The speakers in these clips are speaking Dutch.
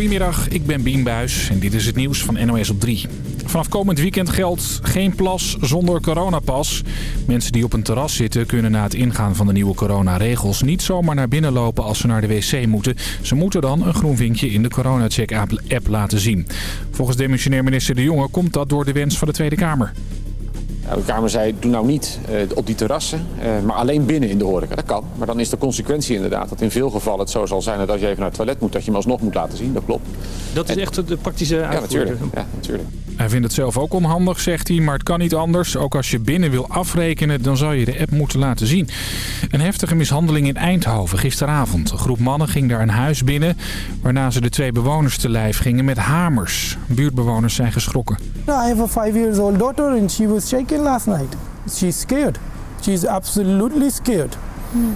Goedemiddag, ik ben Bien Buis en dit is het nieuws van NOS op 3. Vanaf komend weekend geldt geen plas zonder coronapas. Mensen die op een terras zitten kunnen na het ingaan van de nieuwe coronaregels niet zomaar naar binnen lopen als ze naar de wc moeten. Ze moeten dan een groen vinkje in de CoronaCheck-app laten zien. Volgens demissionair minister De Jonge komt dat door de wens van de Tweede Kamer. Nou, de Kamer zei, doe nou niet uh, op die terrassen, uh, maar alleen binnen in de horeca. Dat kan. Maar dan is de consequentie inderdaad dat in veel gevallen het zo zal zijn... dat als je even naar het toilet moet, dat je hem alsnog moet laten zien. Dat klopt. Dat is echt de praktische uitvoering? Ja, natuurlijk. Ja, natuurlijk. Hij vindt het zelf ook onhandig, zegt hij, maar het kan niet anders. Ook als je binnen wil afrekenen, dan zou je de app moeten laten zien. Een heftige mishandeling in Eindhoven gisteravond. Een groep mannen ging daar een huis binnen... waarna ze de twee bewoners te lijf gingen met hamers. Buurtbewoners zijn geschrokken. I have a five years old daughter and she was shaken last night. She's scared. She's absolutely scared.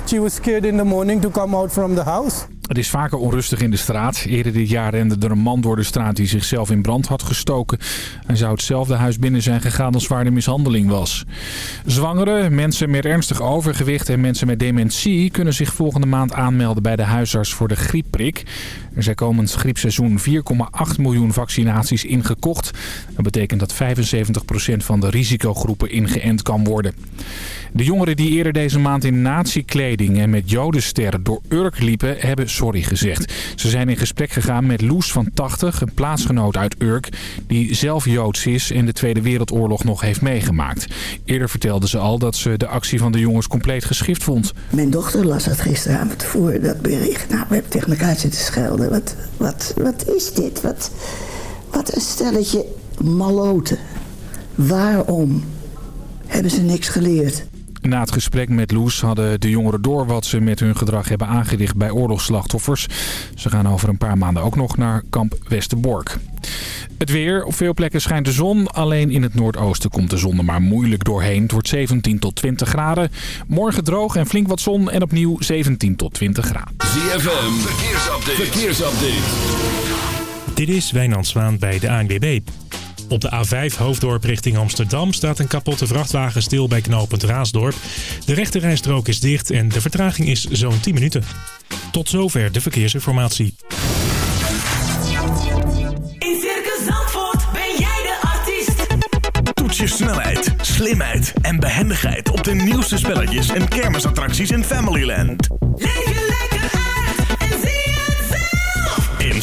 She was scared in the morning to come out from the house. Het is vaker onrustig in de straat. Eerder dit jaar rende er een man door de straat die zichzelf in brand had gestoken. Hij zou hetzelfde huis binnen zijn gegaan als waar de mishandeling was. Zwangeren, mensen met ernstig overgewicht en mensen met dementie... kunnen zich volgende maand aanmelden bij de huisarts voor de griepprik. Er zijn komend griepseizoen 4,8 miljoen vaccinaties ingekocht. Dat betekent dat 75% van de risicogroepen ingeënt kan worden. De jongeren die eerder deze maand in nazi-kleding en met jodensterren door Urk liepen, hebben sorry gezegd. Ze zijn in gesprek gegaan met Loes van 80, een plaatsgenoot uit Urk, die zelf Joods is en de Tweede Wereldoorlog nog heeft meegemaakt. Eerder vertelde ze al dat ze de actie van de jongens compleet geschift vond. Mijn dochter las het gisteravond voor, dat bericht. Nou, we hebben tegen elkaar zitten schelden. Wat, wat, wat is dit? Wat, wat een stelletje maloten. Waarom hebben ze niks geleerd? Na het gesprek met Loes hadden de jongeren door wat ze met hun gedrag hebben aangericht bij oorlogsslachtoffers. Ze gaan over een paar maanden ook nog naar kamp Westerbork. Het weer. Op veel plekken schijnt de zon. Alleen in het noordoosten komt de zon er maar moeilijk doorheen. Het wordt 17 tot 20 graden. Morgen droog en flink wat zon en opnieuw 17 tot 20 graden. ZFM. Verkeersupdate. Verkeersupdate. Dit is Wijnand Zwaan bij de ANWB. Op de A5 Hoofddorp richting Amsterdam staat een kapotte vrachtwagen stil bij knooppunt Raasdorp. De rechterrijstrook is dicht en de vertraging is zo'n 10 minuten. Tot zover de verkeersinformatie. In Circus Zandvoort ben jij de artiest. Toets je snelheid, slimheid en behendigheid op de nieuwste spelletjes en kermisattracties in Familyland. Leef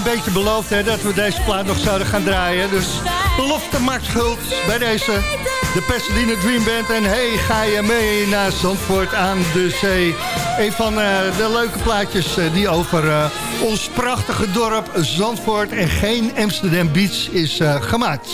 Klein beetje beloofd hè, dat we deze plaat nog zouden gaan draaien. Dus belofte maakt schuld bij deze. De Pasadena Dream Band. En hey, ga je mee naar Zandvoort aan de zee. Een van eh, de leuke plaatjes eh, die over eh, ons prachtige dorp Zandvoort en geen Amsterdam Beach is gemaakt.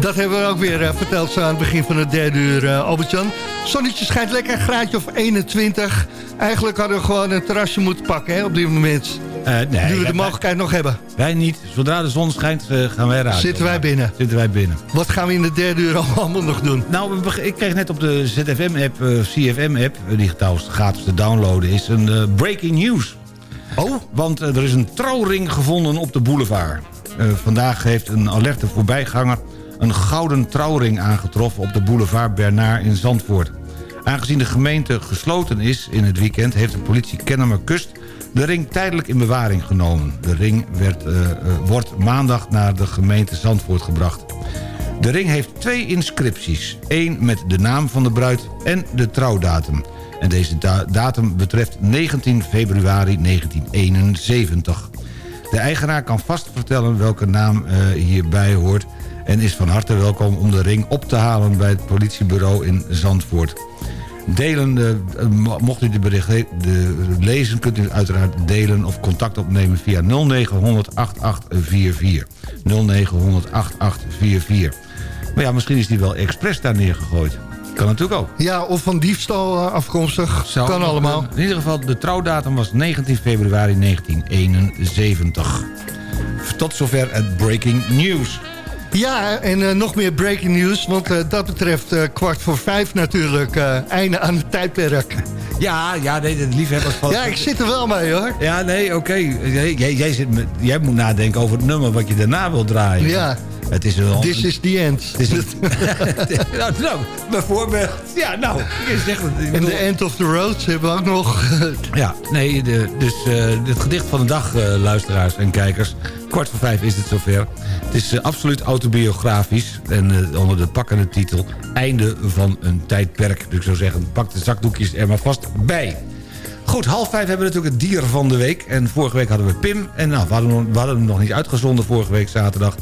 Dat hebben we ook weer verteld zo aan het begin van het derde uur, Albert-Jan. Zonnetje schijnt lekker, graadje of 21. Eigenlijk hadden we gewoon een terrasje moeten pakken hè, op dit moment. Eh, nee, nu we de mogelijkheid nog hebben. Wij niet. Zodra de zon schijnt, eh, gaan wij eruit. Zitten wij binnen. Zitten wij binnen. Wat gaan we in de derde uur allemaal nog doen? Nou, ik kreeg net op de ZFM-app, eh, CFM-app... die trouwens gratis te downloaden is, een breaking news. Oh? Want er is een trouwring gevonden op de boulevard. Vandaag heeft een alerte voorbijganger... een gouden trouwring aangetroffen op de boulevard Bernard in Zandvoort. Aangezien de gemeente gesloten is in het weekend... heeft de politie Kennemerkust de ring tijdelijk in bewaring genomen. De ring werd, eh, eh, wordt maandag naar de gemeente Zandvoort gebracht. De ring heeft twee inscripties. Eén met de naam van de bruid en de trouwdatum. En deze da- datum betreft 19 februari 1971. De eigenaar kan vast vertellen welke naam eh, hierbij hoort... en is van harte welkom om de ring op te halen bij het politiebureau in Zandvoort. Delen, eh, mo- mocht u de bericht de, lezen, kunt u uiteraard delen of contact opnemen via 0900 8844. 0900 8844. Maar ja, misschien is die wel expres daar neergegooid. Kan natuurlijk ook. Ja, of van diefstal eh, afkomstig. Zou kan allemaal. In ieder geval, de trouwdatum was 19 februari 1971. Tot zover het breaking news. Ja, en eh, nog meer breaking news, want eh, dat betreft eh, kwart voor vijf natuurlijk. einde aan het tijdperk. Ja, ja, nee, de liefhebbers van... Ja, ik zit er wel mee hoor. Ja, nee, oké. Jij, jij, jij zit met- jij moet nadenken over het nummer wat je daarna wil draaien. Ja. Het is wel... This is the end. Het is nou, nou, bijvoorbeeld. Ja, nou, zegt het. En bedoel- The End of the Road hebben we ook nog. Ja, nee, de, dus eh, het gedicht van de dag, eh, luisteraars en kijkers. Kwart voor vijf is het zover. Het is eh, absoluut autobiografisch. En onder de pakkende titel... Einde van een tijdperk. Dus ik zou zeggen, pak de zakdoekjes er maar vast bij. Goed, half vijf hebben we natuurlijk het dier van de week. En vorige week hadden we Pim. En nou, we hadden, we hadden hem nog niet uitgezonden vorige week zaterdag.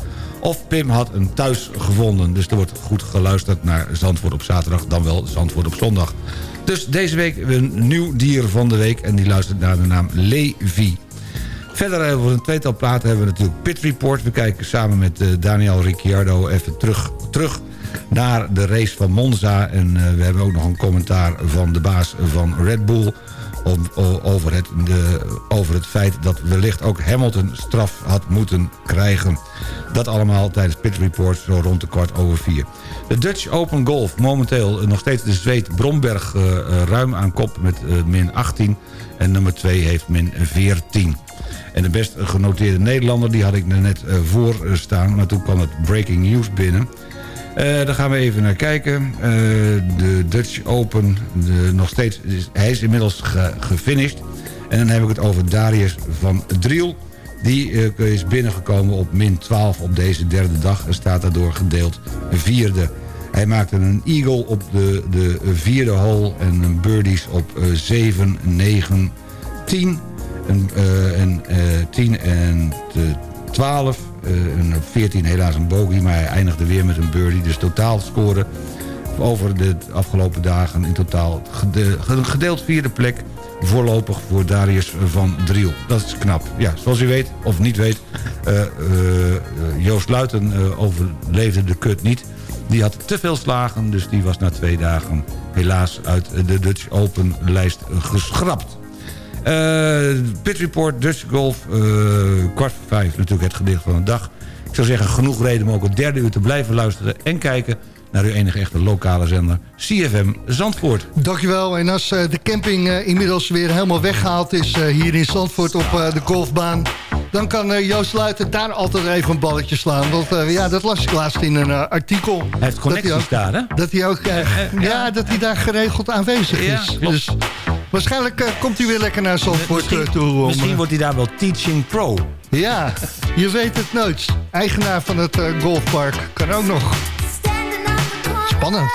Of Pim had een thuis gevonden. Dus er wordt goed geluisterd naar Zandvoort op zaterdag... dan wel Zandvoort op zondag. Dus deze week een nieuw dier van de week. En die luistert naar de naam Levi. Verder hebben we een tweetal platen. Hebben we natuurlijk Pit Report. We kijken samen met eh, Daniel Ricciardo even terug, terug naar de race van Monza. En eh, we hebben ook nog een commentaar van de baas van Red Bull... over, het, de, over het feit dat wellicht ook Hamilton straf had moeten krijgen. Dat allemaal tijdens Pit Report zo rond de kwart over vier. De Dutch Open Golf, momenteel eh, nog steeds de Zweed Bromberg eh, eh, ruim aan kop met min 18. En nummer 2 heeft min 14. En de best genoteerde Nederlander, die had ik er net voor staan. Maar toen kwam het breaking news binnen. Eh, daar gaan we even naar kijken. Eh, de Dutch Open, de, nog steeds, hij is inmiddels ge- gefinished. En dan heb ik het over Darius van Driel. Die eh, is binnengekomen op min 12 op deze derde dag... en staat daardoor gedeeld vierde. Hij maakte een eagle op de, de vierde hole en een birdies op eh, 7, 9, 10... En, en eh, 10 en de 12. Eh, en op 14 helaas een bogey, maar hij eindigde weer met een birdie. Dus totaal scoren over de afgelopen dagen in totaal een gedeeld vierde plek voorlopig voor Darius van Driel. Dat is knap. Ja, zoals u weet, of niet weet, eh, eh, Joost Luiten overleefde de kut niet. Die had te veel slagen, dus die was na twee dagen helaas uit de Dutch Open lijst geschrapt. Eh Pit Report, Dutch Golf, eh, kwart voor vijf natuurlijk het gedicht van de dag. Ik zou zeggen, genoeg reden om ook het derde uur te blijven luisteren... en kijken naar uw enige echte lokale zender, CFM Zandvoort. Dankjewel. En als eh, de camping inmiddels weer helemaal weggehaald is hier in Zandvoort op de golfbaan... dan kan Joost Luiten daar altijd even een balletje slaan. Want ja, dat las ik laatst in een artikel. Hij heeft connecties dat ook, daar, hè? Dat hij ook, ja, dat hij daar geregeld aanwezig Ja, is. klopt. Dus waarschijnlijk eh, komt hij weer lekker naar Zandvoort eh, toe. om, Misschien wordt hij daar wel teaching pro. Ja, je weet het nooit. Eigenaar van het eh, golfpark kan ook nog. Spannend.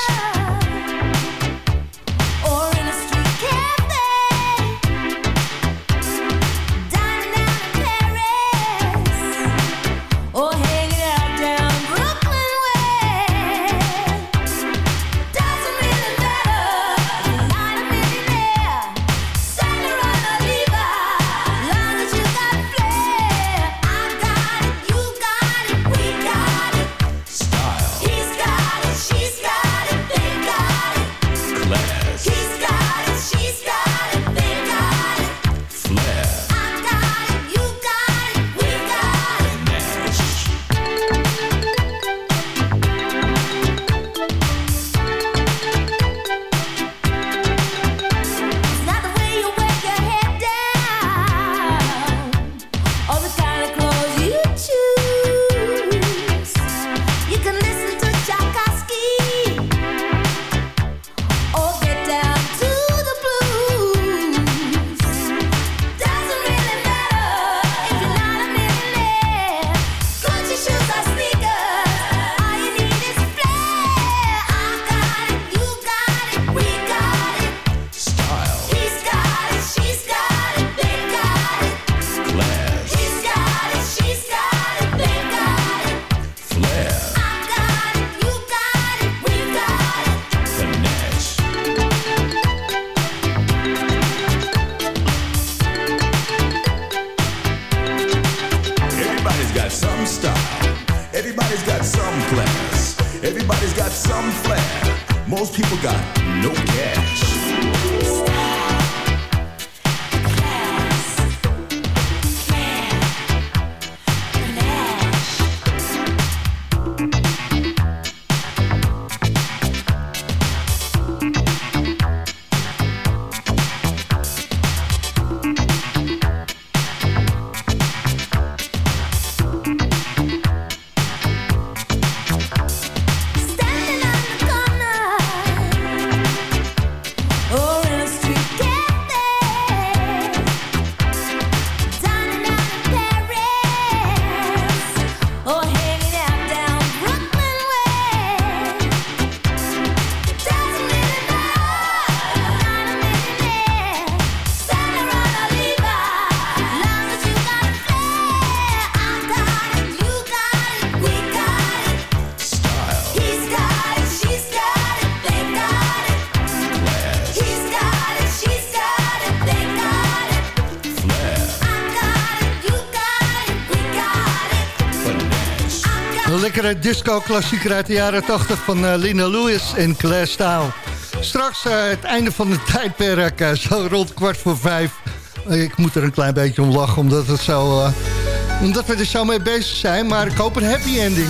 Eh, disco-klassieker uit de jaren 80 van uh, Lina Lewis en Claire Staal. Straks eh, het einde van het tijdperk, zo rond kwart voor vijf. Ik moet er een klein beetje om lachen, omdat, het zo, omdat we er zo mee bezig zijn. Maar ik hoop een happy ending.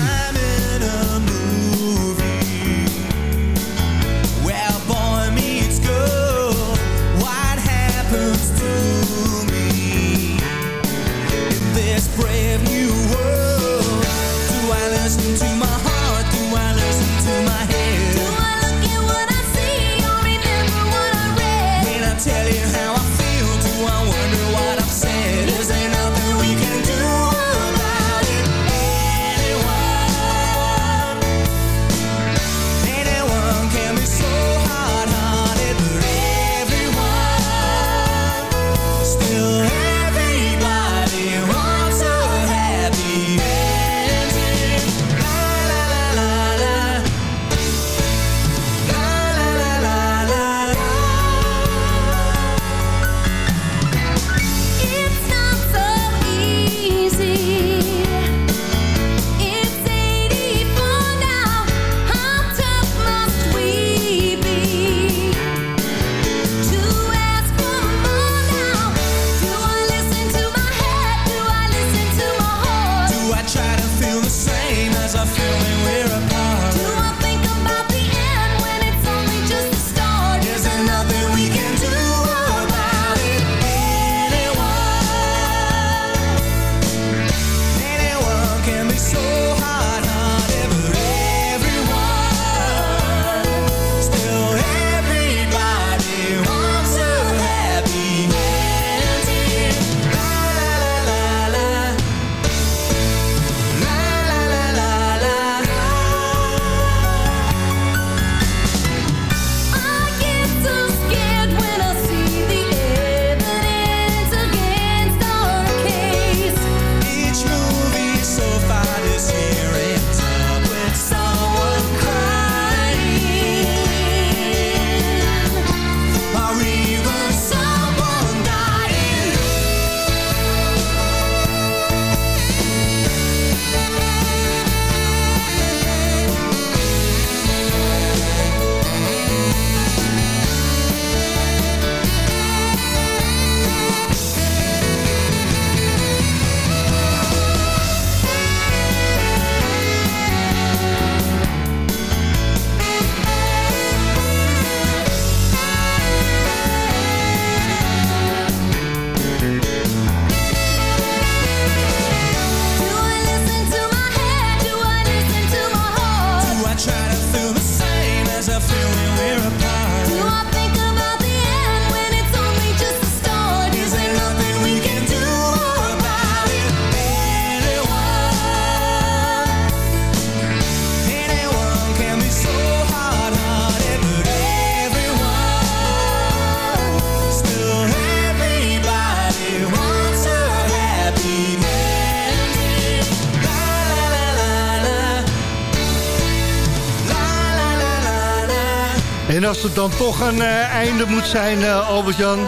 als het dan toch een eh, einde moet zijn, uh, Albert-Jan,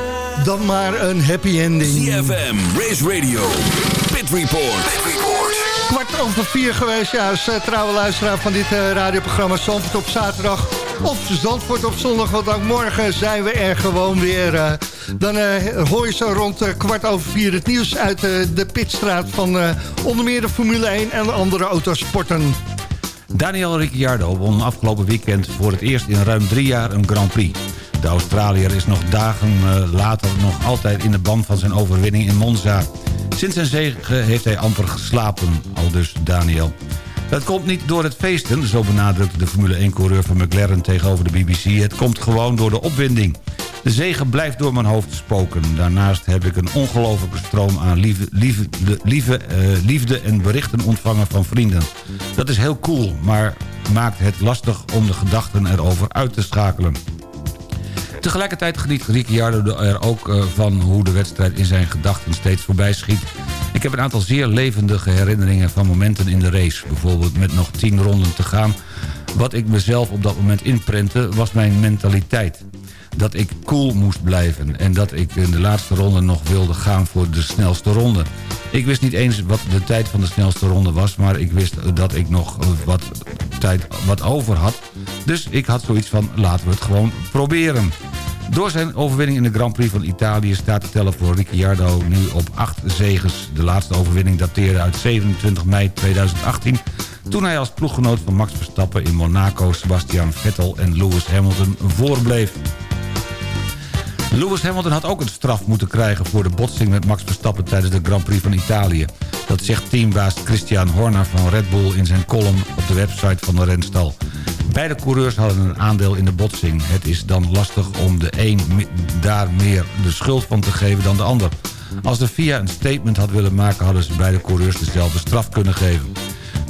dan maar een happy ending. CFM, Race Radio, Pit Report. Kwart over vier geweest, ja, als uh, trouwe luisteraar van dit radioprogramma Zandvoort op zaterdag. Of Zandvoort op zondag, want ook morgen zijn we er gewoon weer. dan hoor je zo rond kwart over vier het nieuws uit de pitstraat van onder meer de Formule 1 en andere autosporten. Daniel Ricciardo won afgelopen weekend voor het eerst in ruim drie jaar een Grand Prix. De Australiër is nog dagen eh, later nog altijd in de band van zijn overwinning in Monza. Sinds zijn zege heeft hij amper geslapen, al dus Daniel. Dat komt niet door het feesten, zo benadrukte de Formule 1-coureur van McLaren tegenover de BBC. Het komt gewoon door de opwinding. De zegen blijft door mijn hoofd spoken. Daarnaast heb ik een ongelofelijke stroom aan liefde, liefde, liefde, eh, liefde en berichten ontvangen van vrienden. Dat is heel cool, maar maakt het lastig om de gedachten erover uit te schakelen. Tegelijkertijd geniet Ricciardo er ook eh, van hoe de wedstrijd in zijn gedachten steeds voorbij schiet. Ik heb een aantal zeer levendige herinneringen van momenten in de race. Bijvoorbeeld met nog 10 ronden te gaan. Wat ik mezelf op dat moment inprentte was mijn mentaliteit. Dat ik cool moest blijven en dat ik in de laatste ronde nog wilde gaan voor de snelste ronde. Ik wist niet eens wat de tijd van de snelste ronde was... maar ik wist dat ik nog wat tijd wat over had. Dus ik had zoiets van laten we het gewoon proberen. Door zijn overwinning in de Grand Prix van Italië staat de teller voor Ricciardo nu op 8 zegens. De laatste overwinning dateerde uit 27 mei 2018... toen hij als ploeggenoot van Max Verstappen in Monaco... Sebastian Vettel en Lewis Hamilton voorbleef. Lewis Hamilton had ook een straf moeten krijgen voor de botsing met Max Verstappen tijdens de Grand Prix van Italië. Dat zegt teambaas Christian Horner van Red Bull in zijn column op de website van de renstal. Beide coureurs hadden een aandeel in de botsing. Het is dan lastig om de een daar meer de schuld van te geven dan de ander. Als de FIA een statement had willen maken... hadden ze beide coureurs dezelfde straf kunnen geven.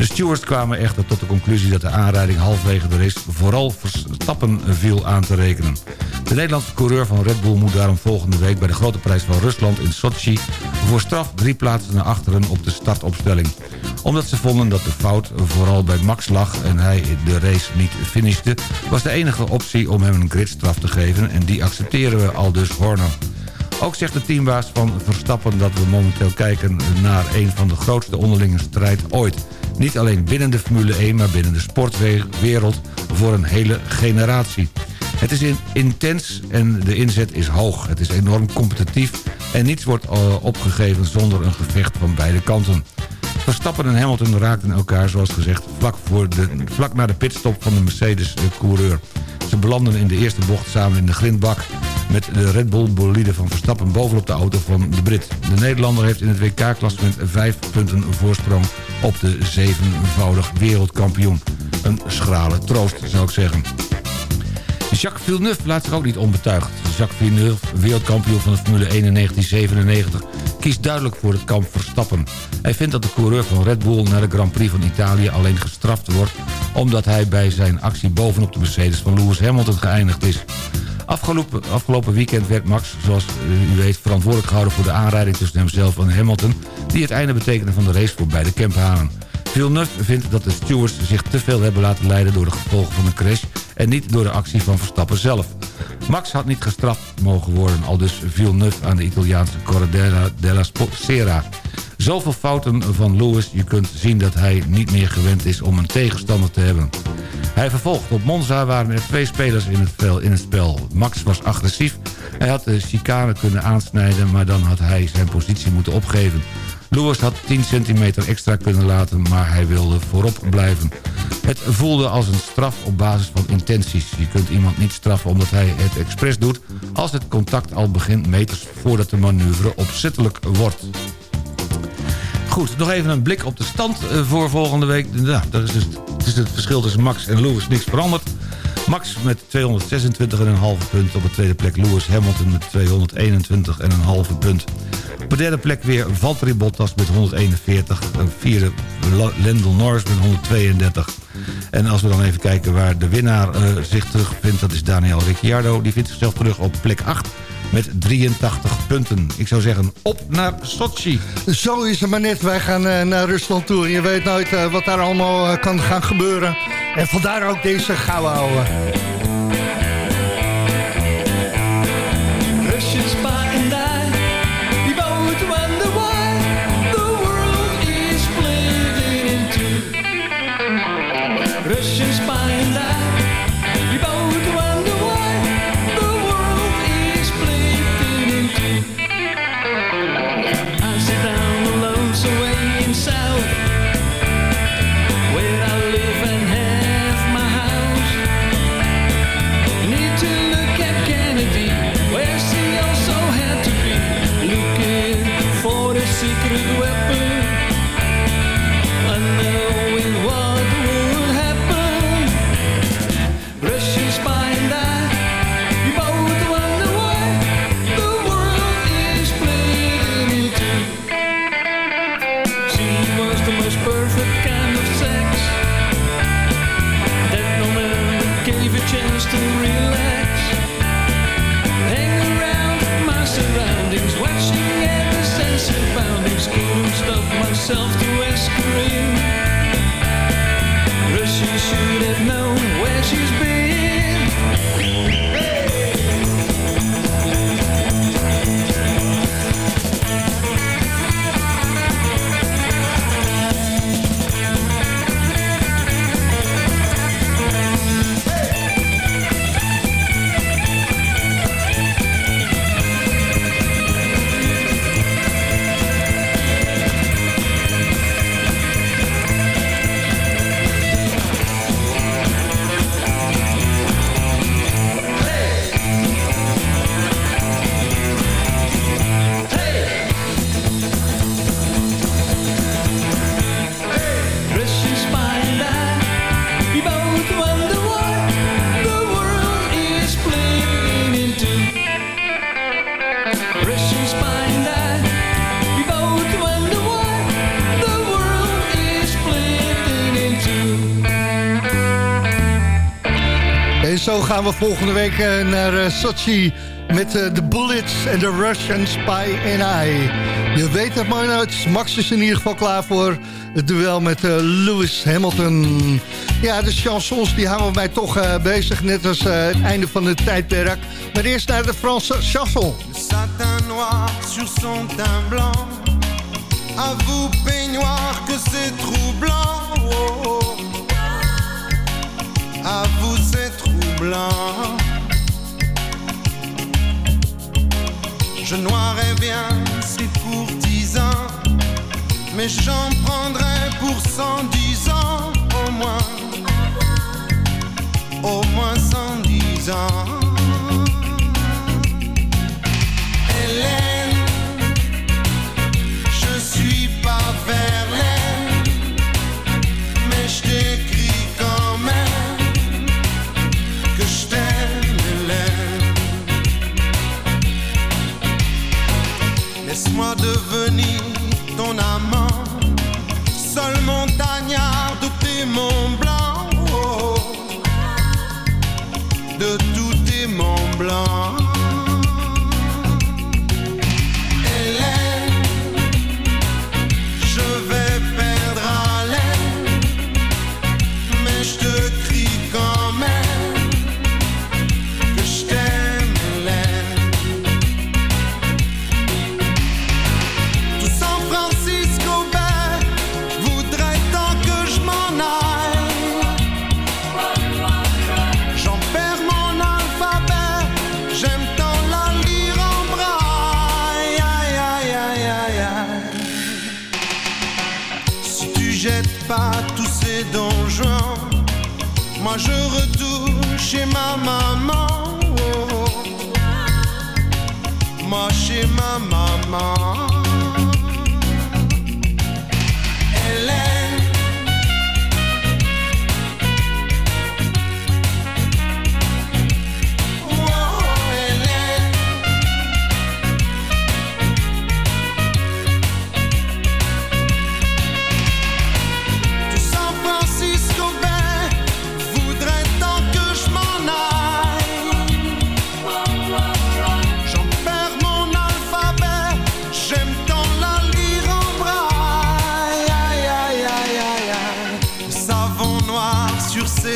De stewards kwamen echter tot de conclusie dat de aanrijding halverwege de race vooral Verstappen viel aan te rekenen. De Nederlandse coureur van Red Bull moet daarom volgende week bij de grote prijs van Rusland in Sochi voor straf drie plaatsen naar achteren op de startopstelling. Omdat ze vonden dat de fout vooral bij Max lag en hij de race niet finishte, was de enige optie om hem een gridstraf te geven en die accepteren we al dus Horner. Ook zegt de teambaas van Verstappen dat we momenteel kijken naar een van de grootste onderlinge strijd ooit. Niet alleen binnen de Formule 1, maar binnen de sportwereld voor een hele generatie. Het is in- intens en de inzet is hoog. Het is enorm competitief en niets wordt eh, opgegeven zonder een gevecht van beide kanten. Verstappen en Hamilton raakten elkaar, zoals gezegd, vlak, voor de, vlak na de pitstop van de Mercedes-coureur. Ze belanden in de eerste bocht samen in de grindbak... met de Red Bull bolide van Verstappen bovenop de auto van de Brit. De Nederlander heeft in het WK-klassement vijf punten voorsprong... op de zevenvoudig wereldkampioen. Een schrale troost, zou ik zeggen. Jacques Villeneuve laat zich ook niet onbetuigd. Jacques Villeneuve, wereldkampioen van de Formule 1 in 1997... kiest duidelijk voor het kamp Verstappen. Hij vindt dat de coureur van Red Bull naar de Grand Prix van Italië alleen gestraft wordt... omdat hij bij zijn actie bovenop de Mercedes van Lewis Hamilton geëindigd is. Afgelopen, afgelopen weekend werd Max, zoals u weet, verantwoordelijk gehouden voor de aanrijding tussen hemzelf en Hamilton... die het einde betekende van de race voor beide camphanen. Villeneuve vindt dat de stewards zich te veel hebben laten leiden door de gevolgen van de crash... en niet door de actie van Verstappen zelf. Max had niet gestraft mogen worden, al dus Villeneuve aan de Italiaanse Corredera della Sera. Zoveel fouten van Lewis, je kunt zien dat hij niet meer gewend is om een tegenstander te hebben. Hij vervolgt. Op Monza waren er twee spelers in het, in het spel. Max was agressief. Hij had de chicane kunnen aansnijden... maar dan had hij zijn positie moeten opgeven. Lewis had 10 centimeter extra kunnen laten... maar hij wilde voorop blijven. Het voelde als een straf op basis van intenties. Je kunt iemand niet straffen omdat hij het expres doet... als het contact al begint meters voordat de manoeuvre opzettelijk wordt. Goed, nog even een blik op de stand eh, voor volgende week. Nou, dat is dus, het is het verschil tussen Max en Lewis niks veranderd. Max met 226,5 punt op de tweede plek. Lewis Hamilton met 221,5 punt. Op de derde plek weer Valtteri Bottas met 141. Een vierde Lando Norris met 132. En als we dan even kijken waar de winnaar eh, zich terugvindt... dat is Daniel Ricciardo. Die vindt zichzelf terug op plek 8 met 83 punten. Ik zou zeggen, op naar Sochi. Zo is het maar net. Wij gaan eh, naar Rusland toe. En je weet nooit eh, wat daar allemaal eh, kan gaan gebeuren. En vandaar ook deze gouden ouwe. Should have known gaan we volgende week eh, naar eh, Sochi met eh, de Bullets en de Russian Spy and I. Je weet het maar nooit. Max is in ieder geval klaar voor het duel met eh, Lewis Hamilton. Ja, de chansons die houden mij toch eh, bezig, net als eh, het einde van het tijdperk. Maar eerst naar de Franse chanson. satin noir sur son teint blanc. À vous, peignoir, que c'est troublant. Oh, oh. À vous, c'est troublant. Je noirais bien ces courtisans, mais j'en prendrais pour cent dix ans au moins. Au moins cent dix ans.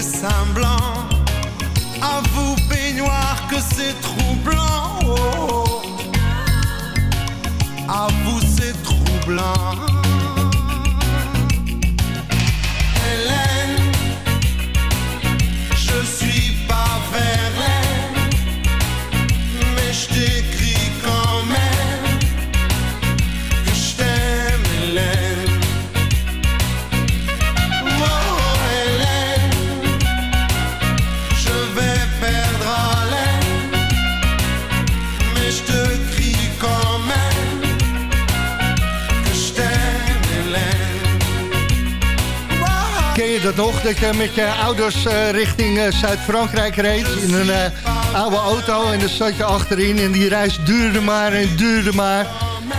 Seins blancs. À vous, peignoir, que c'est troublant. Oh, oh. À vous, c'est troublant. Dat nog? Dat je met je ouders eh, richting eh, Zuid-Frankrijk reed in een eh, oude auto en daar zat je achterin en die reis duurde maar en duurde maar.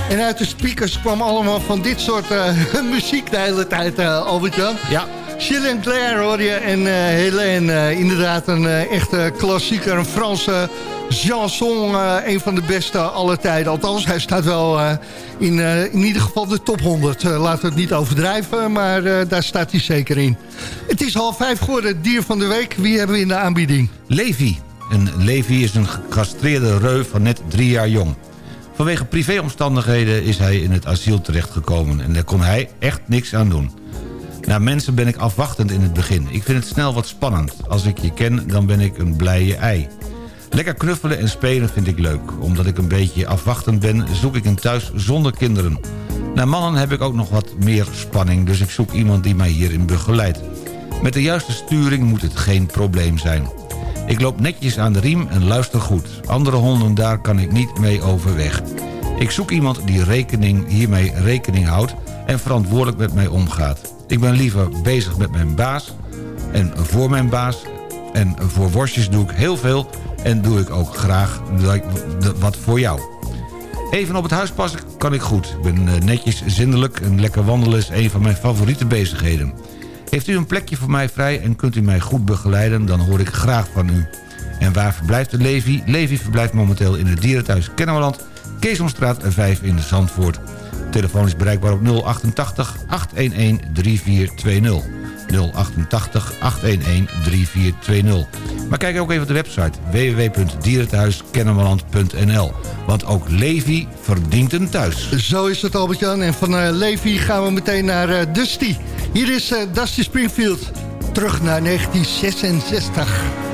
En uit de speakers kwam allemaal van dit soort muziek de hele tijd, Albert-Jan. Ja. Gilles Claire hoor je en eh, inderdaad een echte klassieker, een Franse chanson. eh, een van de beste aller tijden. Althans, hij staat wel eh, in, eh, in ieder geval de top 100. Eh, laten we het niet overdrijven, maar daar staat hij zeker in. Het is half vijf geworden, dier van de week. Wie hebben we in de aanbieding? Levi. En Levi is een gecastreerde reu van net drie jaar jong. Vanwege privéomstandigheden is hij in het asiel terechtgekomen... en daar kon hij echt niks aan doen. Naar mensen ben ik afwachtend in het begin. Ik vind het snel wat spannend. Als ik je ken, dan ben ik een blije ei. Lekker knuffelen en spelen vind ik leuk. Omdat ik een beetje afwachtend ben, zoek ik een thuis zonder kinderen. Naar mannen heb ik ook nog wat meer spanning... dus ik zoek iemand die mij hierin begeleidt. Met de juiste sturing moet het geen probleem zijn. Ik loop netjes aan de riem en luister goed. Andere honden daar kan ik niet mee overweg. Ik zoek iemand die rekening, hiermee rekening houdt... en verantwoordelijk met mij omgaat. Ik ben liever bezig met mijn baas en voor mijn baas... en voor worstjes doe ik heel veel... en doe ik ook graag wat voor jou. Even op het huis passen kan ik goed. Ik ben eh, netjes zindelijk en lekker wandelen is een van mijn favoriete bezigheden. Heeft u een plekje voor mij vrij en kunt u mij goed begeleiden... dan hoor ik graag van u. En waar verblijft de Levi? Levi verblijft momenteel in het dierenthuis Kennemerland... Keesomstraat 5 in Zandvoort. Telefoon is bereikbaar op 088 811 3420. 088 811 3420. Maar kijk ook even op de website www.dierenthuiskennemerland.nl. Want ook Levi verdient een thuis. Zo is het Albert-Jan. En van eh, Levi gaan we meteen naar eh, Dusty. Hier is eh, Dusty Springfield. Terug naar 1966.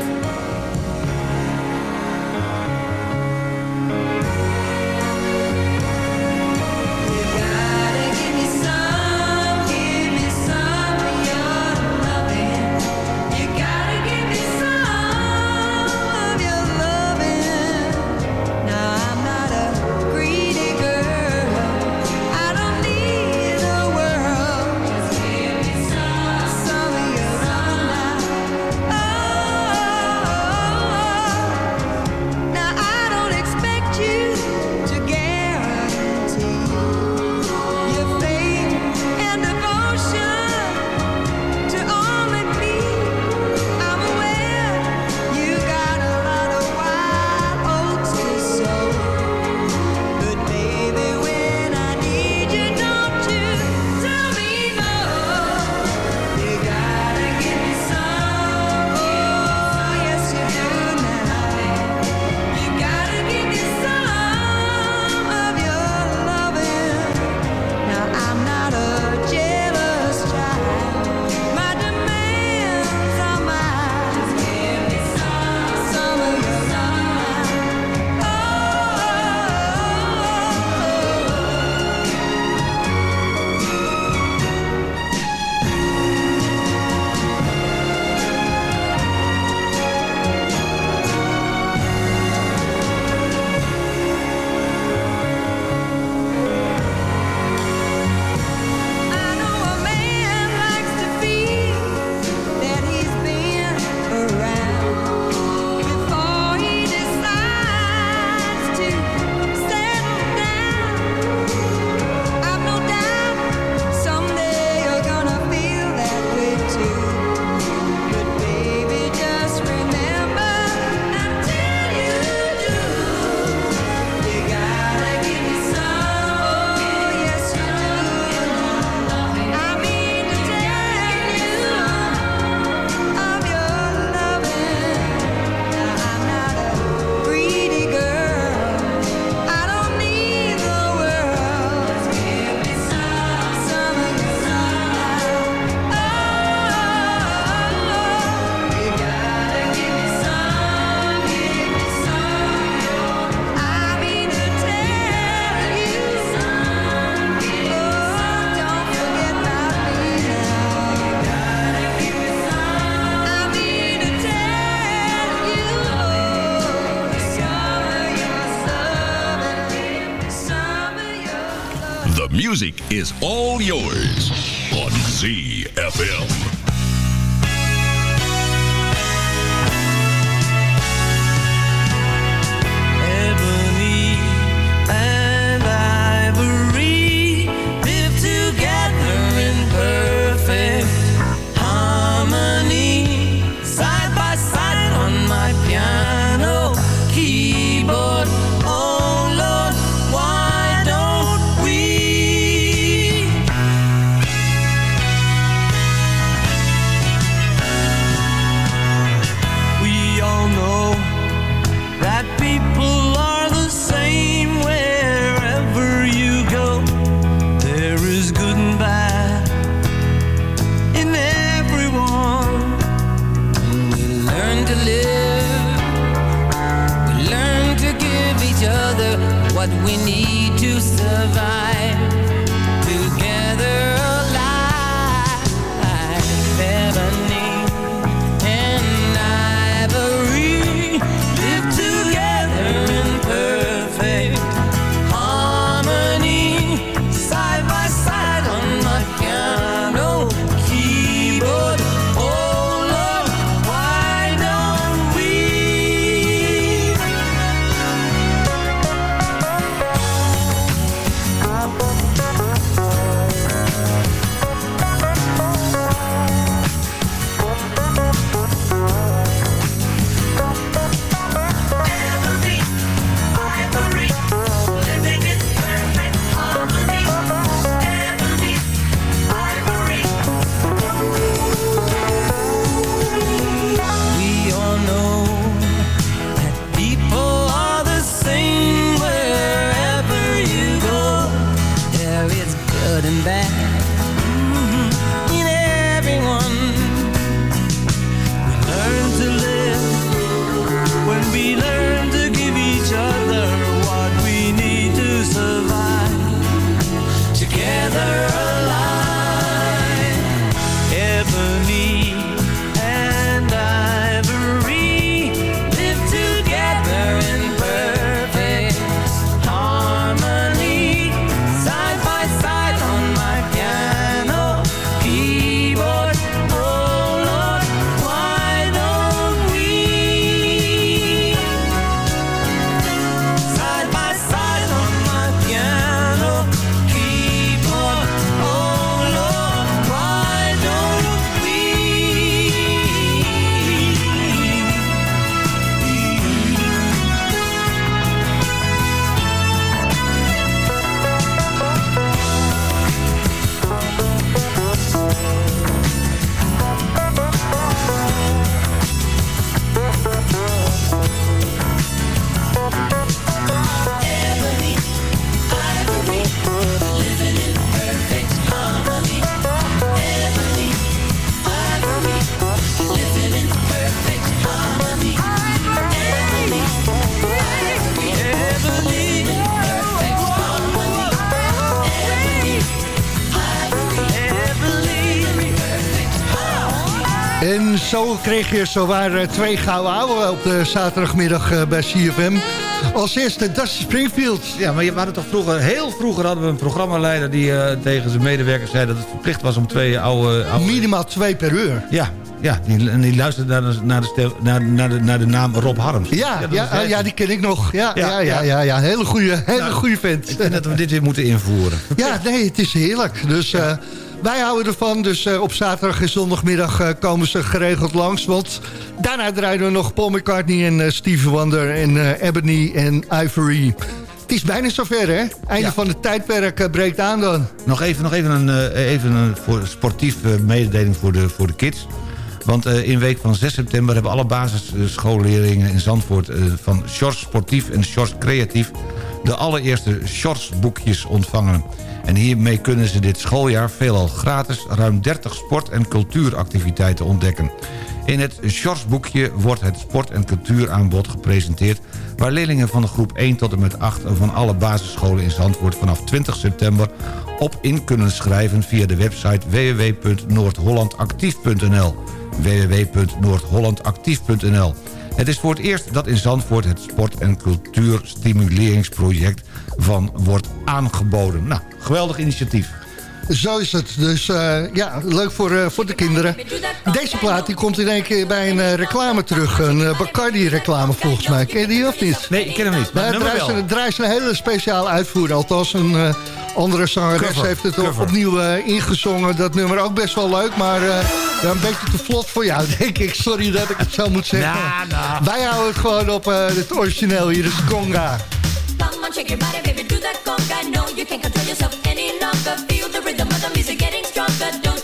Music is all yours on ZFM. Kreeg je zowaar eh, twee gouden ouwe op de zaterdagmiddag eh, bij CFM. Als eerste Dusty Springfield. Ja, maar je hadden toch vroeger, heel vroeger hadden we een programmaleider... die eh, tegen zijn medewerkers zei dat het verplicht was om twee oude... oude... Minimaal twee per uur. Ja, ja die, en die luisterde naar de, naar, de stel- naar, naar, de, naar de naam Rob Harms. Ja, ja, ja, ja, die ken ik nog. Ja, ja, Ja, ja, ja, ja. ja, hele goede, hele Nou, goede vent. Dat we dit weer moeten invoeren. Ja, nee, het is heerlijk. Dus eh, wij houden ervan. Dus eh, op zaterdag en zondagmiddag eh, komen ze geregeld langs. Want daarna draaien we nog Paul McCartney en eh, Stevie Wonder en Ebony en Ivory. Het is bijna zover, hè? Einde Ja. van het tijdperk breekt aan dan. Nog even, nog even een, even een voor sportief eh, mededeling voor de, voor de kids. Want in week van 6 september hebben alle basisschoolleerlingen in Zandvoort... van Sjors Sportief en Sjors Creatief... de allereerste Sjors boekjes ontvangen. En hiermee kunnen ze dit schooljaar veelal gratis... ruim 30 sport- en cultuuractiviteiten ontdekken. In het Sjors boekje wordt het sport- en cultuuraanbod gepresenteerd... waar leerlingen van de groep 1 tot en met 8 van alle basisscholen in Zandvoort... vanaf 20 september op in kunnen schrijven via de website www.noordhollandactief.nl www.noordhollandactief.nl Het is voor het eerst dat in Zandvoort het sport- en cultuurstimuleringsproject van wordt aangeboden. Nou, geweldig initiatief. Zo is het. Dus eh, ja, leuk voor, eh, voor de kinderen. Deze plaat die komt in één keer bij een eh, reclame terug. Een eh, Bacardi-reclame volgens mij. Ken je die of niet? Nee, ik ken hem niet. Maar het draait, wel. ze, draait ze een hele speciale uitvoering. Althans, een andere zangeres Cover, heeft het cover. opnieuw ingezongen. Dat nummer ook best wel leuk, maar eh, een beetje te vlot voor jou, denk ik. Sorry dat ik het zo moet zeggen. Wij houden het gewoon op eh, het origineel. Hier is Conga. On, shake your body, baby, do that conga. No, you can't control yourself any longer. Feel the rhythm of the music getting stronger. Don't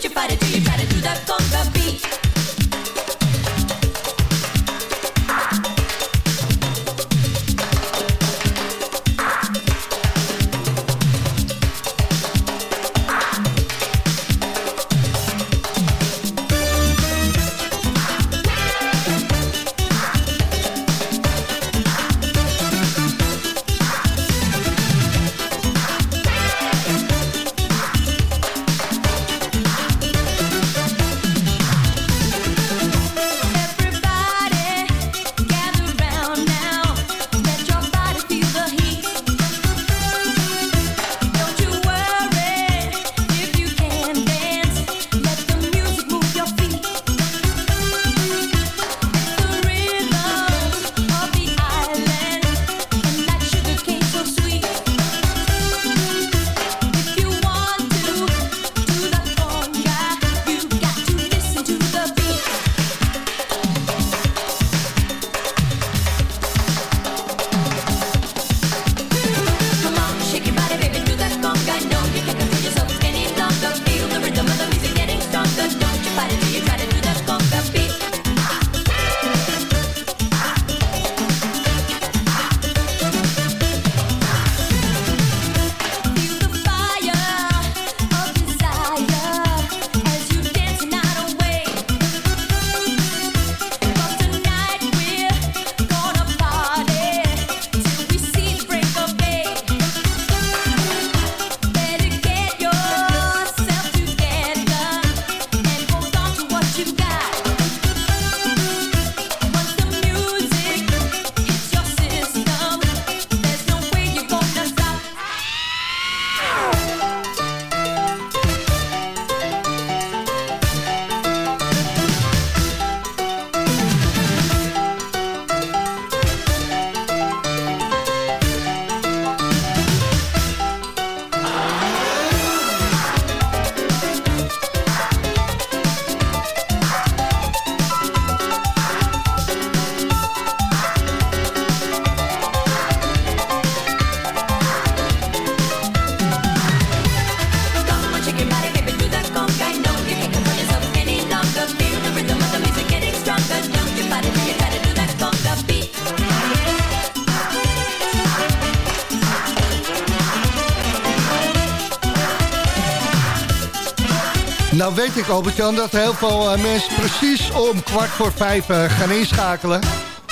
ik, Albert-Jan, dat heel veel eh, mensen precies om kwart voor vijf eh, gaan inschakelen.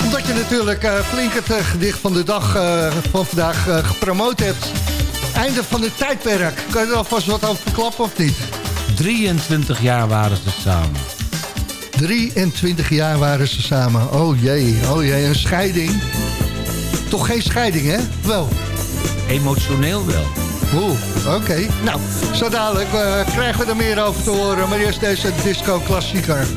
Omdat je natuurlijk eh, flink het gedicht van de dag van vandaag gepromoot hebt. Einde van het tijdperk. Kan je er alvast wat over verklappen of niet? 23 jaar waren ze samen. 23 jaar waren ze samen. Oh jee, oh jee, een scheiding. Toch geen scheiding, hè? Wel. Emotioneel wel. Oeh, oké. Nou, zo dadelijk eh, krijgen we er meer over te horen. Maar eerst deze disco-klassieker.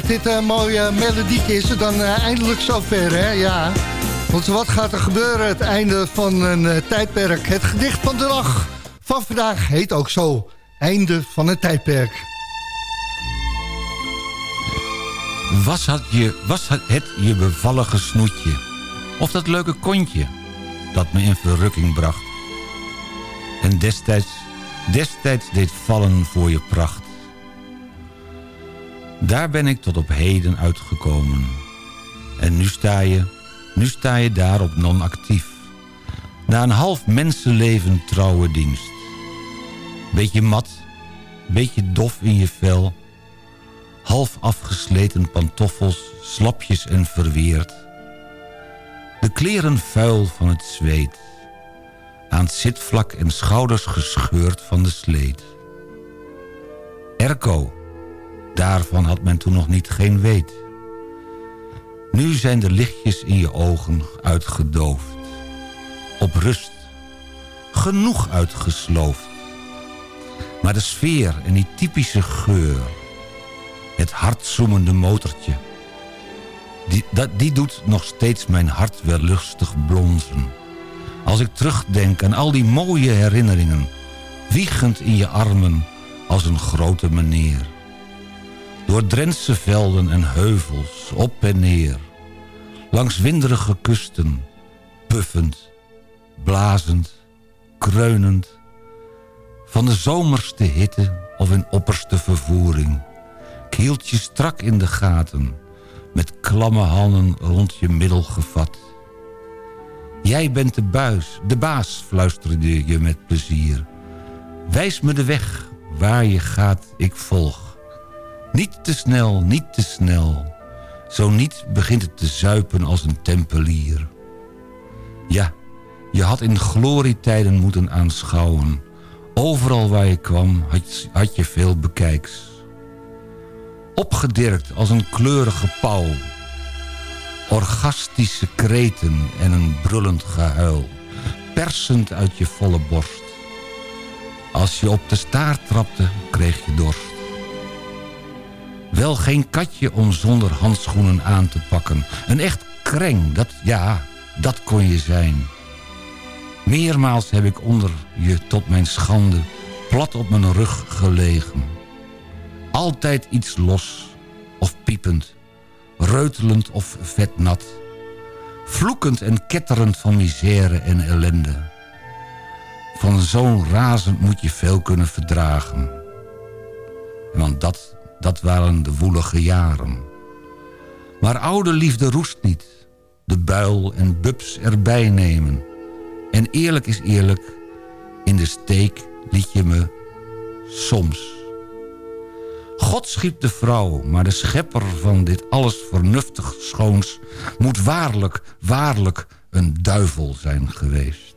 Met dit eh, mooie melodietje is het dan eh, eindelijk zover, hè? Ja. Want wat gaat er gebeuren? Het einde van een eh, tijdperk. Het gedicht van de dag van vandaag heet ook zo. Einde van het tijdperk. Was, had je, was het je bevallige snoetje? Of dat leuke kontje dat me in verrukking bracht? En destijds, destijds deed vallen voor je pracht. Daar ben ik tot op heden uitgekomen. En nu sta je, nu sta je daar op non-actief. Na een half mensenleven trouwe dienst. Beetje mat, beetje dof in je vel. Half afgesleten pantoffels, slapjes en verweerd. De kleren vuil van het zweet. Aan het zitvlak en schouders gescheurd van de sleet. Erco, daarvan had men toen nog niet geen weet. Nu zijn de lichtjes in je ogen uitgedoofd. Op rust, genoeg uitgesloofd. Maar de sfeer en die typische geur... het hartzoemende motortje... Die, dat, die doet nog steeds mijn hart wel lustig blonzen. Als ik terugdenk aan al die mooie herinneringen... wiegend in je armen als een grote meneer. Door Drentse velden en heuvels, op en neer. Langs winderige kusten, puffend, blazend, kreunend. Van de zomerste hitte of in opperste vervoering. Hield je strak in de gaten, met klamme handen rond je middel gevat. Jij bent de buis, de baas, fluisterde je met plezier. Wijs me de weg, waar je gaat, ik volg. Niet te snel, niet te snel. Zo niet begint het te zuipen als een tempelier. Ja, je had in glorietijden moeten aanschouwen. Overal waar je kwam had, je veel bekijks. Opgedirkt als een kleurige pauw. Orgastische kreten en een brullend gehuil. Persend uit je volle borst. Als je op de staart trapte, kreeg je dorst. Wel geen katje om zonder handschoenen aan te pakken. Een echt kreng, dat, ja, dat kon je zijn. Meermaals heb ik onder je tot mijn schande plat op mijn rug gelegen. Altijd iets los of piepend, reutelend of vetnat. Vloekend en ketterend van misère en ellende. Van zo'n razend moet je veel kunnen verdragen. Want dat, dat waren de woelige jaren. Maar oude liefde roest niet. De buil en bubs erbij nemen. En eerlijk is eerlijk, in de steek liet je me soms. God schiep de vrouw, maar de schepper van dit alles vernuftig schoons... moet waarlijk, waarlijk een duivel zijn geweest.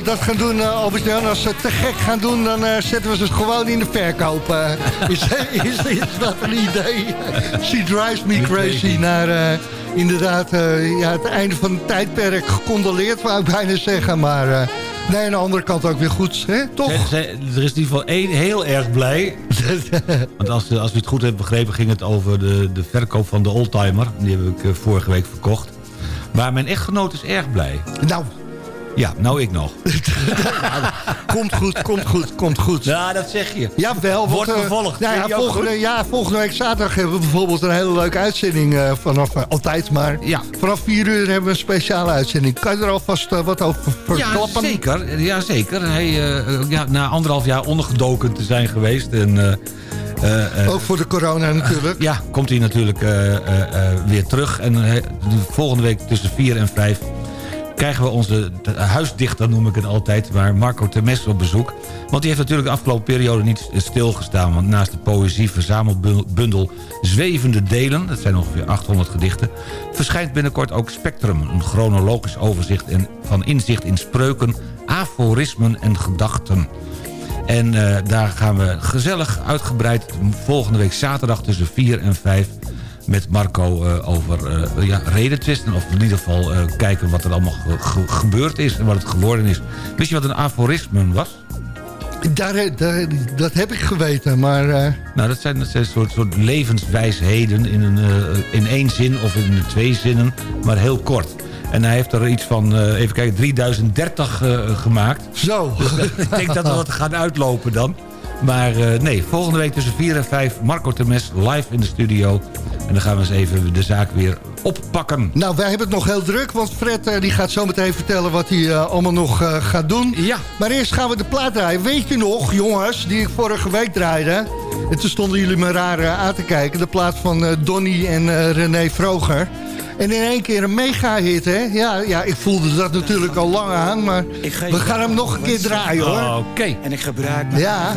We dat gaan doen, eh, Albert-Jan? Als ze het te gek gaan doen, dan eh, zetten we ze gewoon in de verkoop. eh. is, is, is dat een idee? She drives me crazy naar inderdaad ja, het einde van het tijdperk. Gecondoleerd, wou ik bijna zeggen. Maar nee, aan de andere kant ook weer goed, hè? toch? Er is in ieder geval één heel erg blij. Want als, als u het goed hebt begrepen ging het over de, de verkoop van de oldtimer. Die heb ik vorige week verkocht. Maar mijn echtgenoot is erg blij. Nou. Ja, nou ik nog. komt goed, komt goed, komt goed. Ja, dat zeg je. Jawel. Wordt eh, vervolgd. nou ja, volgende, ja, volgende week zaterdag hebben we bijvoorbeeld een hele leuke uitzending. eh, vanaf, eh, altijd maar. Ja. Vanaf 4 uur hebben we een speciale uitzending. Kan je er alvast wat over Ja, verklappen? zeker. Ja, zeker. Hij, ja, na anderhalf jaar ondergedoken te zijn geweest. En, Ook voor de corona natuurlijk. Ja, komt hij natuurlijk weer terug. En de volgende week tussen 4 en 5 krijgen we onze huisdichter, noem ik het altijd... maar Marco Temes op bezoek. Want die heeft natuurlijk de afgelopen periode niet stilgestaan. Want naast de poëzie verzamelbundel Zwevende Delen... dat zijn ongeveer 800 gedichten... verschijnt binnenkort ook Spectrum. Een chronologisch overzicht en van inzicht in spreuken, aforismen en gedachten. En eh, daar gaan we gezellig uitgebreid volgende week zaterdag tussen 4 en 5 met Marco eh, over eh ja, redentwisten. Of in ieder geval eh, kijken wat er allemaal ge- ge- gebeurd is en wat het geworden is. Wist je wat een aforisme was? Daar, daar- dat heb ik geweten, maar... Nou, dat zijn, dat zijn soort, soort levenswijsheden in, een, in één zin of in twee zinnen, maar heel kort. En hij heeft er iets van, even kijken, 3030 eh, gemaakt. Zo. ik denk dat we wat gaan uitlopen dan. Maar nee, volgende week tussen 4 en 5 Marco Temes live in de studio. En dan gaan we eens even de zaak weer oppakken. Nou, wij hebben het nog heel druk, want Fred eh, die gaat zo meteen vertellen wat hij eh, allemaal nog eh, gaat doen. Ja. Maar eerst gaan we de plaat draaien. Weet je nog, jongens, die ik vorige week draaide? En toen stonden jullie me raar aan te kijken. De plaat van eh, Donny en eh, René Vroger. En in één keer een mega-hit, hè? Ja, ja, ik voelde dat natuurlijk al lang aan, maar we gaan hem nog een keer draaien, hoor. Oké. En ik gebruik mijn Ja,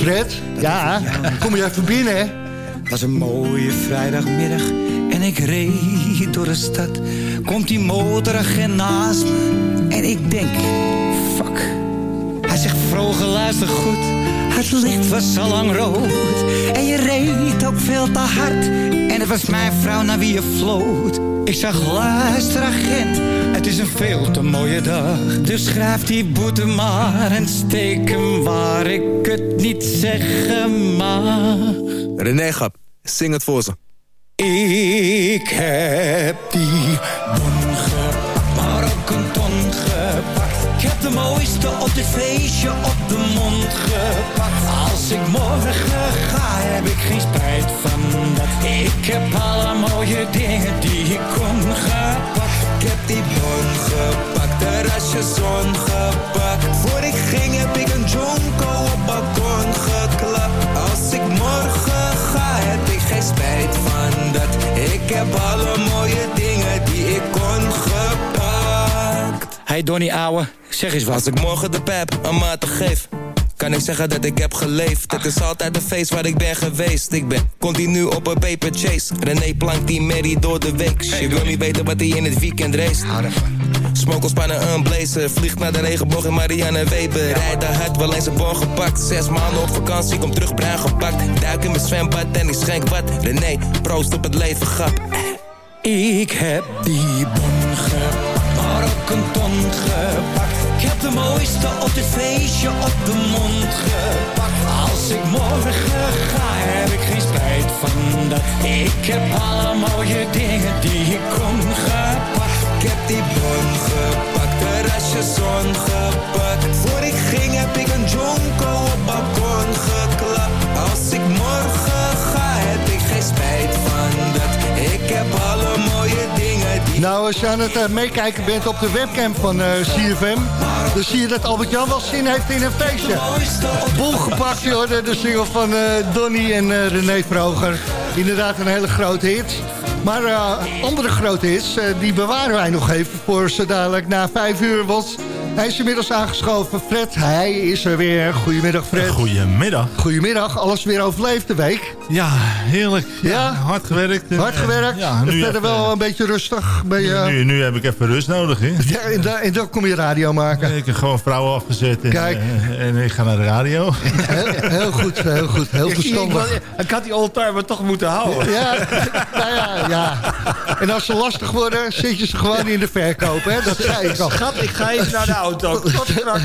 Fred, ja, kom je even binnen, hè? Was een mooie vrijdagmiddag en ik reed door de stad. Komt die motoragent naast me en ik denk, fuck. Hij zegt, vroeger luister goed, het licht was al lang rood. En je reed ook veel te hard en het was mijn vrouw naar wie je floot. Ik zag, luister agent, het is een veel te mooie dag. Dus schrijf die boete maar en steek hem waar ik het niet zeggen mag. René Gap, zing het voor ze. Ik heb die bon gepakt, maar ook een ton gepakt. Ik heb de mooiste op dit feestje op de mond gepakt. Als ik morgen ga, heb ik geen spijt van dat. Ik heb alle mooie dingen die ik kon gepakt. Ik heb die bon gepakt, de zon gepakt. Voor ik ging heb ik heb alle mooie dingen die ik kon gepakt. Hey Donnie ouwe, zeg eens wat. Als ik morgen de pep een maat geef kan ik zeggen dat ik heb geleefd. Het is altijd een feest waar ik ben geweest. Ik ben continu op een paper chase. René plankt die Mary door de week. Je wil niet weten wat hij in het weekend race Smokkel spannen een blazer Vliegt naar de regenboog in Marianne Weber Rijdt de hard, wel eens een bon gepakt Zes maanden op vakantie, kom terug bruin gepakt Duik in mijn zwembad en ik schenk wat René, proost op het leven, grap Ik heb die bon gepakt, maar ook een ton gepakt. Ik heb de mooiste op dit feestje op de mond gepakt. Als ik morgen ga, heb ik geen spijt van dat. Ik heb alle mooie dingen die ik kon gepakt. Heb die bon gepakt, de rasje zon gepakt. Voor ik ging heb ik een jonko op balkon geklapt. Als ik morgen ga, heb ik geen spijt van dat. Ik heb Nou, als je aan het eh, meekijken bent op de webcam van eh, CFM... dan zie je dat Albert-Jan wel zin heeft in een feestje. Bol gepakt, joh, de, single van eh, Donny en René Vroger. Inderdaad een hele grote hit. Maar andere grote hits, die bewaren wij nog even voor zo dadelijk na vijf uur. Want hij is inmiddels aangeschoven. Fred, hij is er weer. Goedemiddag, Fred. Goedemiddag. Goedemiddag, alles weer overleefd de week. Ja, heerlijk. Ja? hard gewerkt. Hard eh, gewerkt. Ja, nu, Verder even- wel een beetje rustig. Ben je, nu, nu heb ik even rust nodig. Hè? Ja, en, dan kom je radio maken. Ik heb gewoon vrouwen afgezet en, Kijk. eh, en ik ga naar de radio. Heel, heel goed, heel goed. Heel verstandig. Ik, ik had die oldtimer toch moeten houden. Ja, nou ja, ja. En als ze lastig worden, zit je ze gewoon in de verkoop, hè? Dat zei ik al. Schat, ik ga even naar de auto. Tot straks.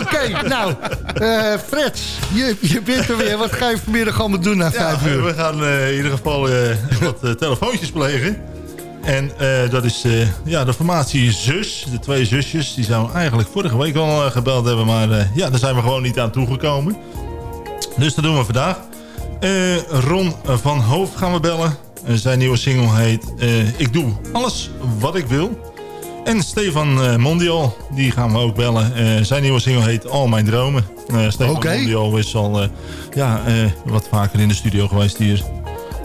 Oké, nou, eh, Fred, je, je bent er weer. Wat ga je vanmiddag allemaal doen na Ja, vijf uur? we gaan eh, in ieder geval eh, wat telefoontjes plegen. En eh, dat is eh, ja, de formatie Zus. De twee zusjes. Die zouden eigenlijk vorige week al gebeld hebben. Maar eh, ja, daar zijn we gewoon niet aan toegekomen. Dus dat doen we vandaag. Eh, Ron van Hoofd gaan we bellen. Eh, zijn nieuwe single heet eh, Ik doe alles wat ik wil. En Stefan eh, Mondial, die gaan we ook bellen. Zijn nieuwe single heet Al Mijn Dromen. Stefan. Mondial is al ja, wat vaker in de studio geweest hier.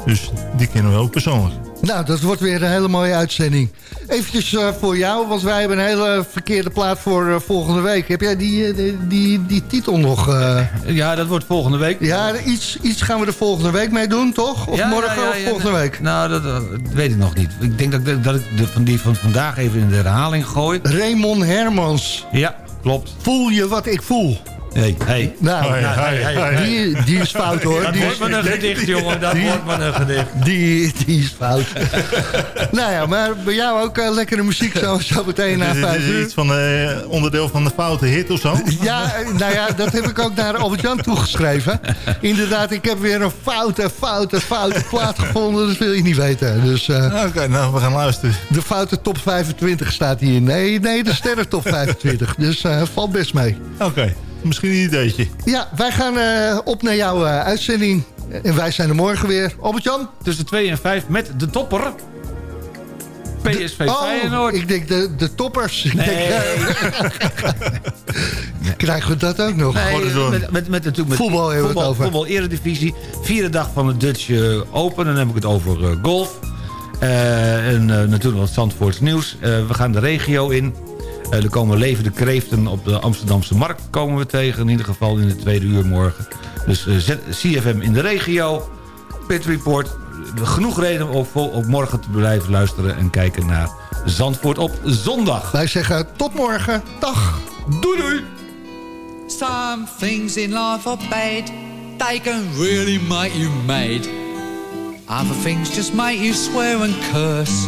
Dus die kennen we ook persoonlijk. Nou, dat wordt weer een hele mooie uitzending. Eventjes eh, voor jou, want wij hebben een hele verkeerde plaat voor eh, volgende week. Heb jij die, eh, die, die, die titel nog? Ja, dat wordt volgende week. Ja, iets, iets gaan we er volgende week mee doen, toch? Of Ja, morgen ja, ja, of volgende week? Nou, dat, dat weet ik nog niet. Ik denk dat, ik- dat ik de, van die van vandaag even in de herhaling gooi. Raymond Hermans. Ja, klopt. Voel je wat ik voel? Hey, hey. Nou, Hey, nou, hey, hey, hey. Die, die is fout hoor. Dat Die wordt maar een gedicht, jongen. Dat Die- wordt maar een gedicht. Die, die is fout. nou ja, maar bij jou ook eh, lekkere muziek zo, zo meteen na Dit is- dit vijf is uur. iets van eh, onderdeel van de foute hit of zo? Ja, eh, nou ja, dat heb ik ook naar Albert-Jan toegeschreven. Inderdaad, ik heb weer een foute, foute, foute plaat gevonden. Dat wil je niet weten. Dus, eh, Oké, nou, we gaan luisteren. De foute top 25 staat hier. Nee, nee, de sterren top 25. Dus eh valt best mee. Oké, misschien een ideetje. Ja, wij gaan eh, op naar jouw eh, uitzending. En wij zijn er morgen weer. Albert-Jan? Tussen 2 en 5 met de topper. PSV Oh, Feyenoord. ik denk de, de toppers. Ik Nee. denk, eh, Krijgen we dat ook nog? Nee, met, met, met, natuurlijk met Voetbal hebben we het voetbal, over. Voetbal Eredivisie. Vierde dag van de Dutch Open. Dan heb ik het over golf. Eh, en eh, natuurlijk wat Zandvoorts nieuws. Eh, we gaan de regio in. Eh, er komen levende kreeften op de Amsterdamse markt komen we tegen. In ieder geval in de tweede uur morgen. Dus eh, zet CFM in de regio. Pit Report. Genoeg reden om ook morgen te blijven luisteren... en kijken naar Zandvoort op zondag. Wij zeggen tot morgen. Dag. Doei doei. Some things in life are bad. They can really make you mad. Other things just make you swear and curse.